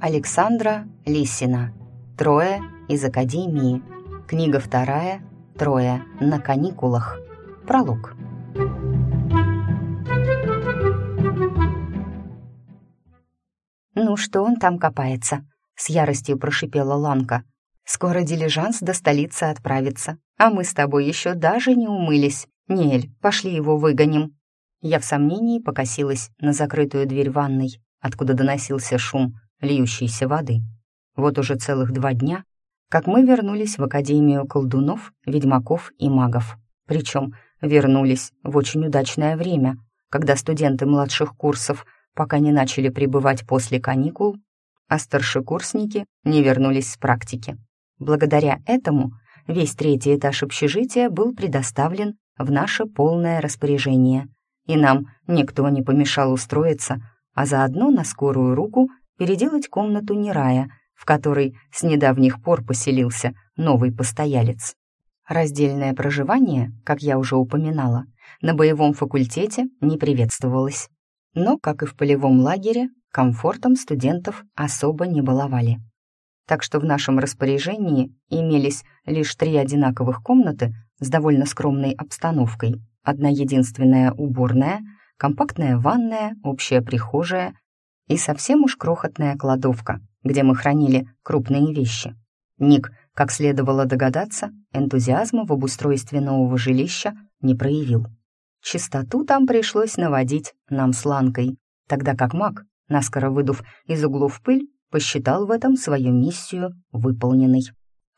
Александра Лисина. Трое из Академии. Книга вторая. Трое на каникулах. Пролог. «Ну что он там копается?» — с яростью прошипела Ланка. «Скоро дилижанс до столицы отправится, а мы с тобой еще даже не умылись. Нель, пошли его выгоним». Я в сомнении покосилась на закрытую дверь ванной, откуда доносился шум льющейся воды. Вот уже целых два дня, как мы вернулись в Академию колдунов, ведьмаков и магов. Причем вернулись в очень удачное время, когда студенты младших курсов — пока не начали прибывать после каникул, а старшекурсники не вернулись с практики. Благодаря этому весь третий этаж общежития был предоставлен в наше полное распоряжение, и нам никто не помешал устроиться, а заодно на скорую руку переделать комнату Нерая, в которой с недавних пор поселился новый постоялец. Раздельное проживание, как я уже упоминала, на боевом факультете не приветствовалось но, как и в полевом лагере, комфортом студентов особо не баловали. Так что в нашем распоряжении имелись лишь три одинаковых комнаты с довольно скромной обстановкой. Одна единственная уборная, компактная ванная, общая прихожая и совсем уж крохотная кладовка, где мы хранили крупные вещи. Ник, как следовало догадаться, энтузиазма в обустройстве нового жилища не проявил. Чистоту там пришлось наводить нам с Ланкой, тогда как маг, наскоро выдув из углов пыль, посчитал в этом свою миссию выполненной.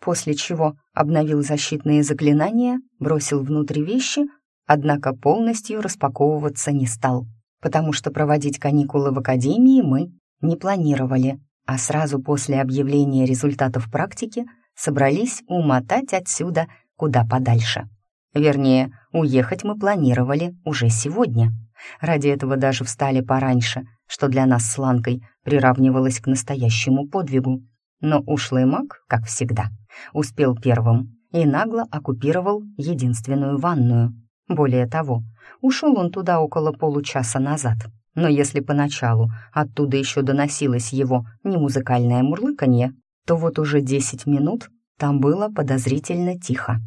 После чего обновил защитные заклинания, бросил внутрь вещи, однако полностью распаковываться не стал, потому что проводить каникулы в академии мы не планировали, а сразу после объявления результатов практики собрались умотать отсюда куда подальше. Вернее, уехать мы планировали уже сегодня. Ради этого даже встали пораньше, что для нас с Ланкой приравнивалось к настоящему подвигу. Но ушлый маг, как всегда, успел первым и нагло оккупировал единственную ванную. Более того, ушел он туда около получаса назад. Но если поначалу оттуда еще доносилось его немузыкальное мурлыканье, то вот уже десять минут там было подозрительно тихо.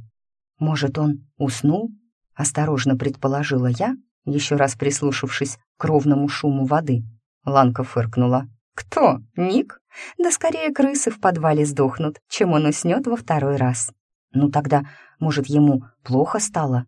«Может, он уснул?» — осторожно предположила я, еще раз прислушавшись к ровному шуму воды. Ланка фыркнула. «Кто? Ник? Да скорее крысы в подвале сдохнут, чем он уснет во второй раз. Ну тогда, может, ему плохо стало?»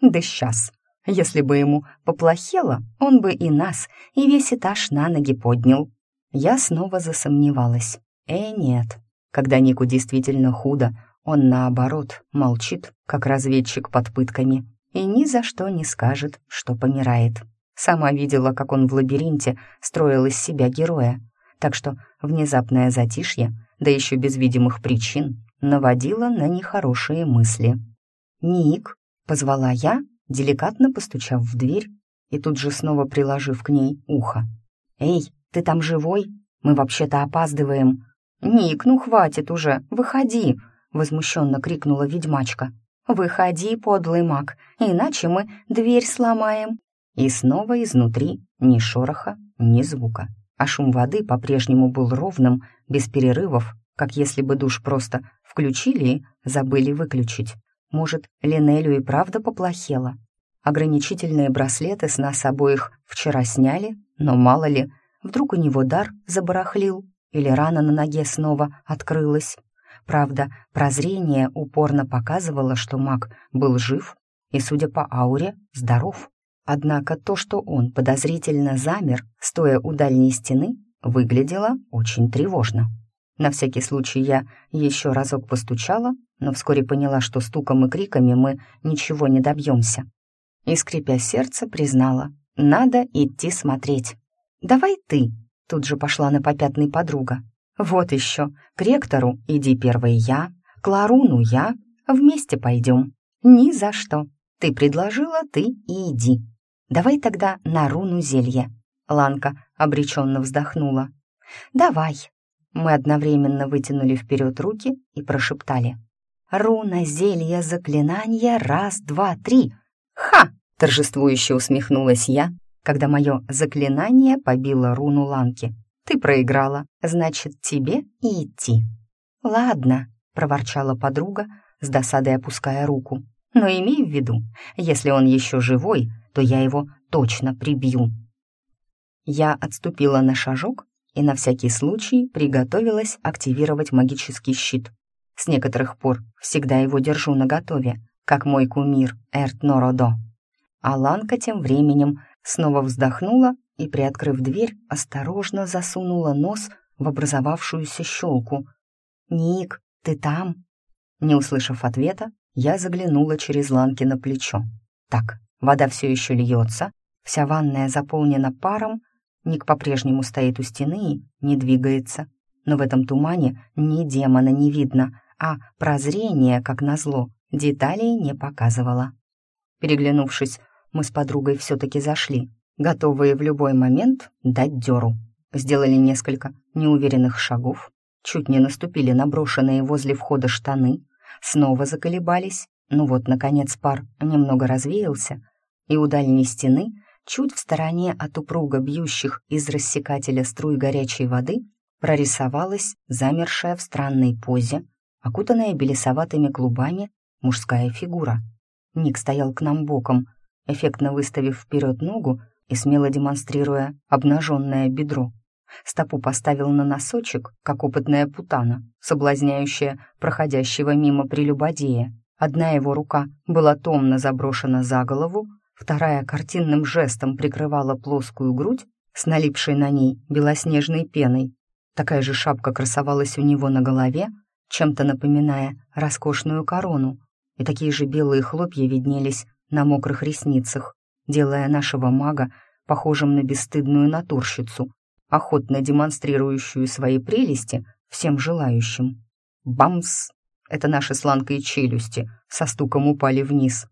«Да сейчас. Если бы ему поплохело, он бы и нас, и весь этаж на ноги поднял». Я снова засомневалась. «Э, нет. Когда Нику действительно худо, он, наоборот, молчит, как разведчик под пытками, и ни за что не скажет, что помирает. Сама видела, как он в лабиринте строил из себя героя, так что внезапное затишье, да еще без видимых причин, наводило на нехорошие мысли. «Ник», — позвала я, деликатно постучав в дверь и тут же снова приложив к ней ухо. «Эй, ты там живой? Мы вообще-то опаздываем». «Ник, ну хватит уже, выходи!» — возмущенно крикнула ведьмачка. «Выходи, подлый маг, иначе мы дверь сломаем». И снова изнутри ни шороха, ни звука. А шум воды по-прежнему был ровным, без перерывов, как если бы душ просто включили и забыли выключить. Может, Линелю и правда поплохело? Ограничительные браслеты с нас обоих вчера сняли, но мало ли, вдруг у него дар забарахлил, или рана на ноге снова открылась. Правда, прозрение упорно показывало, что маг был жив и, судя по ауре, здоров. Однако то, что он подозрительно замер, стоя у дальней стены, выглядело очень тревожно. На всякий случай я еще разок постучала, но вскоре поняла, что стуком и криками мы ничего не добьемся. И, скрипя сердце, признала, надо идти смотреть. «Давай ты», — тут же пошла на попятный подруга. «Вот еще, к ректору иди первой я, к Ларуну я, вместе пойдем». «Ни за что. Ты предложила, ты и иди. Давай тогда на руну зелье». Ланка обреченно вздохнула. «Давай». Мы одновременно вытянули вперед руки и прошептали. «Руна, зелье, заклинание, раз, два, три!» «Ха!» — торжествующе усмехнулась я, когда мое заклинание побило руну Ланки. ты проиграла, значит, тебе и идти». «Ладно», — проворчала подруга, с досадой опуская руку. «Но имей в виду, если он еще живой, то я его точно прибью». Я отступила на шажок и на всякий случай приготовилась активировать магический щит. С некоторых пор всегда его держу наготове, как мой кумир Эрт Нородо. А Ланка тем временем снова вздохнула и, приоткрыв дверь, осторожно засунула нос в образовавшуюся щелку. «Ник, ты там?» Не услышав ответа, я заглянула через Ланки на плечо. «Так, вода все еще льется, вся ванная заполнена паром, Ник по-прежнему стоит у стены и не двигается. Но в этом тумане ни демона не видно, а прозрение, как назло, деталей не показывало. Переглянувшись, мы с подругой все-таки зашли, готовые в любой момент дать дёру. Сделали несколько неуверенных шагов, чуть не наступили на брошенные возле входа штаны, снова заколебались, ну вот, наконец, пар немного развеялся, и у дальней стены, чуть в стороне от упруга бьющих из рассекателя струй горячей воды, прорисовалась замершая в странной позе, окутанная белесоватыми клубами, мужская фигура. Ник стоял к нам боком, эффектно выставив вперед ногу и смело демонстрируя обнаженное бедро. Стопу поставил на носочек, как опытная путана, соблазняющая проходящего мимо прелюбодея. Одна его рука была томно заброшена за голову, вторая картинным жестом прикрывала плоскую грудь с налипшей на ней белоснежной пеной. Такая же шапка красовалась у него на голове, чем-то напоминая роскошную корону, и такие же белые хлопья виднелись на мокрых ресницах, делая нашего мага похожим на бесстыдную натурщицу, охотно демонстрирующую свои прелести всем желающим. Бамс! Это наши сланкой челюсти со стуком упали вниз.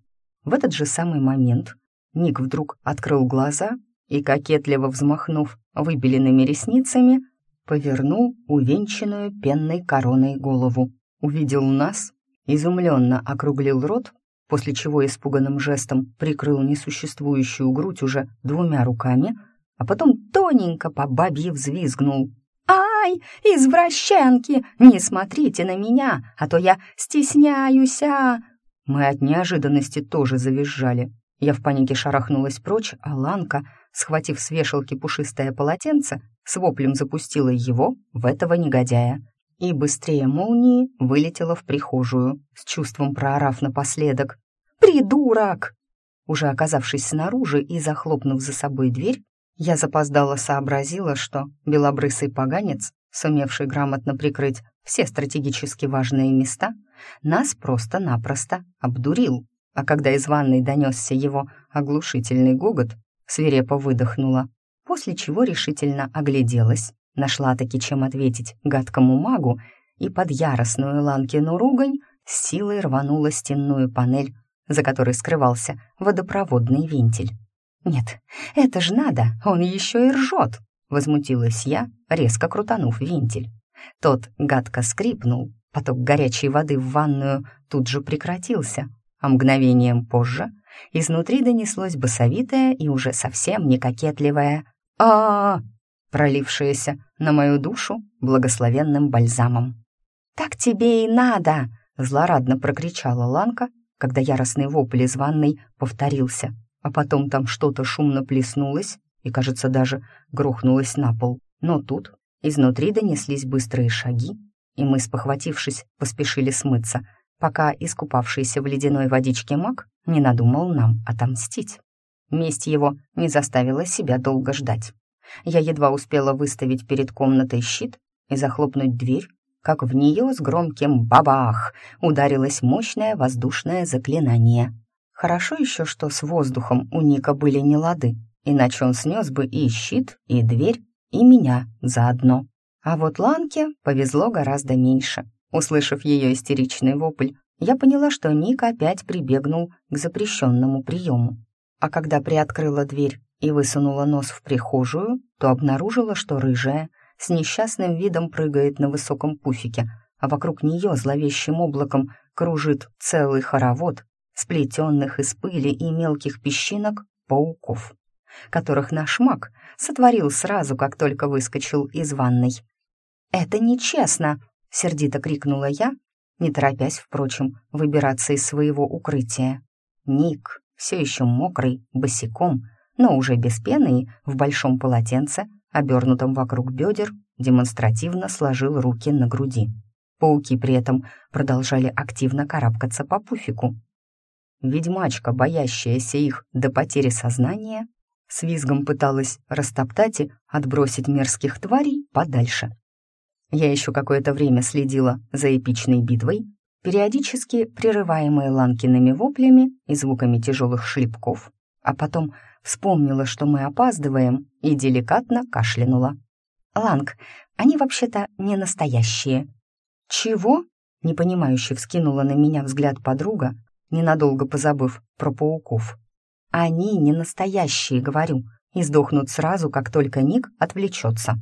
В этот же самый момент Ник вдруг открыл глаза и, кокетливо взмахнув выбеленными ресницами, повернул увенчанную пенной короной голову. Увидел нас, изумленно округлил рот после чего испуганным жестом прикрыл несуществующую грудь уже двумя руками, а потом тоненько по бабье взвизгнул. «Ай, извращенки, не смотрите на меня, а то я стесняюсь, а!» Мы от неожиданности тоже завизжали. Я в панике шарахнулась прочь, а Ланка, схватив с вешалки пушистое полотенце, с воплем запустила его в этого негодяя и быстрее молнии вылетела в прихожую, с чувством проорав напоследок. «Придурок!» Уже оказавшись снаружи и захлопнув за собой дверь, я запоздало сообразила, что белобрысый поганец, сумевший грамотно прикрыть все стратегически важные места, нас просто-напросто обдурил. А когда из ванной донесся его оглушительный гогот, свирепо выдохнула, после чего решительно огляделась Нашла-таки чем ответить гадкому магу и под яростную Ланкину ругань с силой рванула стенную панель, за которой скрывался водопроводный вентиль. «Нет, это ж надо, он еще и ржет!» — возмутилась я, резко крутанув вентиль. Тот гадко скрипнул, поток горячей воды в ванную тут же прекратился, а мгновением позже изнутри донеслось басовитое и уже совсем не кокетливое а, -а, пролившееся на мою душу благословенным бальзамом. «Так тебе и надо!» — злорадно прокричала Ланка, когда яростный вопль из ванной повторился, а потом там что-то шумно плеснулось и, кажется, даже грохнулось на пол. Но тут изнутри донеслись быстрые шаги, и мы, спохватившись, поспешили смыться, пока искупавшийся в ледяной водичке маг не надумал нам отомстить. Месть его не заставила себя долго ждать. Я едва успела выставить перед комнатой щит и захлопнуть дверь, как в нее с громким «бабах» ударилось мощное воздушное заклинание. Хорошо еще, что с воздухом у Ника были не лады, иначе он снес бы и щит, и дверь, и меня заодно. А вот Ланке повезло гораздо меньше. Услышав ее истеричный вопль, я поняла, что Ник опять прибегнул к запрещенному приему. А когда приоткрыла дверь и высунула нос в прихожую, то обнаружила, что рыжая с несчастным видом прыгает на высоком пуфике, а вокруг нее зловещим облаком кружит целый хоровод сплетенных из пыли и мелких песчинок пауков. Которых наш маг сотворил сразу, как только выскочил из ванной. «Это нечестно!» — сердито крикнула я, не торопясь, впрочем, выбираться из своего укрытия. Ник, все еще мокрый, босиком, но уже без пены и в большом полотенце, обернутом вокруг бедер, демонстративно сложил руки на груди. Пауки при этом продолжали активно карабкаться по пуфику. Ведьмачка, боящаяся их до потери сознания, с визгом пыталась растоптать и отбросить мерзких тварей подальше. Я еще какое-то время следила за эпичной битвой, периодически прерываемой Ланкиными воплями и звуками тяжелых шлепков, а потом вспомнила, что мы опаздываем, и деликатно кашлянула. «Ланг, они вообще-то не настоящие». «Чего?» — непонимающе вскинула на меня взгляд подруга, ненадолго позабыв про пауков. «Они не настоящие, говорю, и сдохнут сразу, как только Ник отвлечется».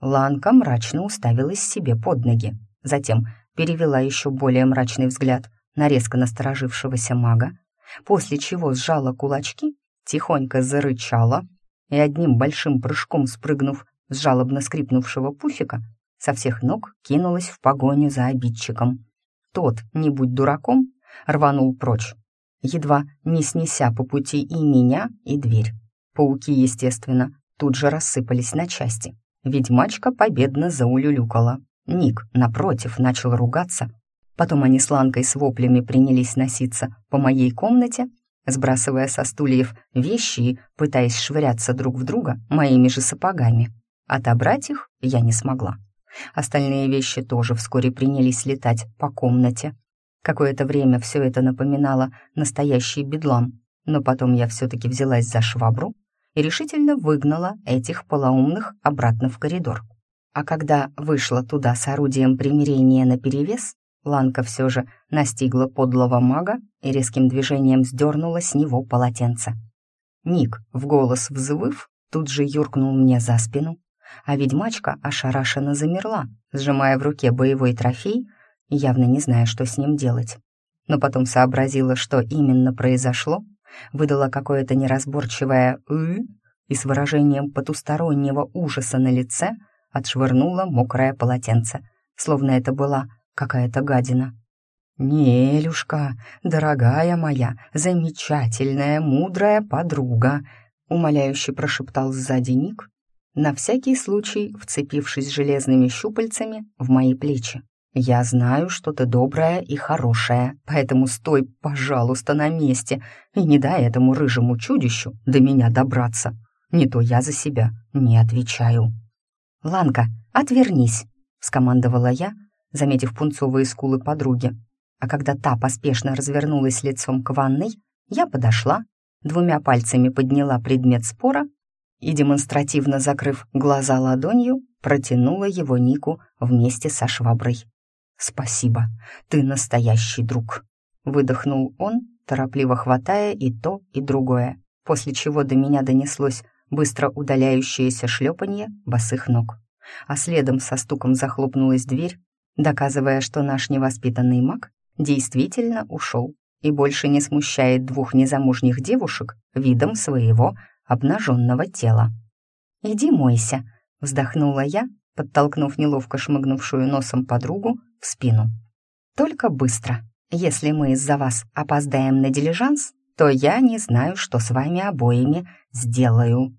Ланка мрачно уставилась себе под ноги. Затем перевела еще более мрачный взгляд на резко насторожившегося мага, после чего сжала кулачки, тихонько зарычала и одним большим прыжком спрыгнув с жалобно скрипнувшего пуфика, со всех ног кинулась в погоню за обидчиком. Тот, не будь дураком, рванул прочь, едва не снеся по пути и меня, и дверь. Пауки, естественно, тут же рассыпались на части. Ведьмачка победно заулюлюкала. Ник, напротив, начал ругаться. Потом они с Ланкой с воплями принялись носиться по моей комнате, сбрасывая со стульев вещи и пытаясь швыряться друг в друга моими же сапогами. Отобрать их я не смогла. Остальные вещи тоже вскоре принялись летать по комнате. Какое-то время все это напоминало настоящий бедлам, но потом я все-таки взялась за швабру и решительно выгнала этих полоумных обратно в коридор. А когда вышла туда с орудием примирения наперевес, Ланка все же настигла подлого мага и резким движением сдернула с него полотенце. Ник, в голос взвыв, тут же юркнул мне за спину, а ведьмачка ошарашенно замерла, сжимая в руке боевой трофей, явно не зная, что с ним делать. Но потом сообразила, что именно произошло, выдала какое-то неразборчивое «ы» и с выражением потустороннего ужаса на лице отшвырнула мокрое полотенце, словно это была какая-то гадина. «Нелюшка, дорогая моя, замечательная, мудрая подруга», умоляюще прошептал сзади Ник, на всякий случай вцепившись железными щупальцами в мои плечи. «Я знаю, что ты добрая и хорошая, поэтому стой, пожалуйста, на месте и не дай этому рыжему чудищу до меня добраться. Не то я за себя не отвечаю». «Ланка, отвернись», — скомандовала я, заметив пунцовые скулы подруги. А когда та поспешно развернулась лицом к ванной, я подошла, двумя пальцами подняла предмет спора и, демонстративно закрыв глаза ладонью, протянула его Нику вместе со шваброй. «Спасибо, ты настоящий друг», — выдохнул он, торопливо хватая и то, и другое, после чего до меня донеслось быстро удаляющееся шлепанье босых ног. А следом со стуком захлопнулась дверь, доказывая, что наш невоспитанный маг действительно ушел и больше не смущает двух незамужних девушек видом своего обнаженного тела. «Иди мойся», — вздохнула я, подтолкнув неловко шмыгнувшую носом подругу в спину. «Только быстро. Если мы из-за вас опоздаем на дилижанс, то я не знаю, что с вами обоими сделаю».